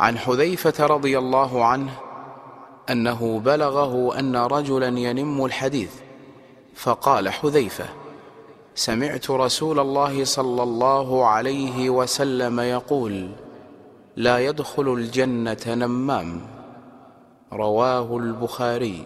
عن حذيفة رضي الله عنه أنه بلغه أن رجلا ينم الحديث فقال حذيفة سمعت رسول الله صلى الله عليه وسلم يقول لا يدخل الجنة نمام رواه البخاري.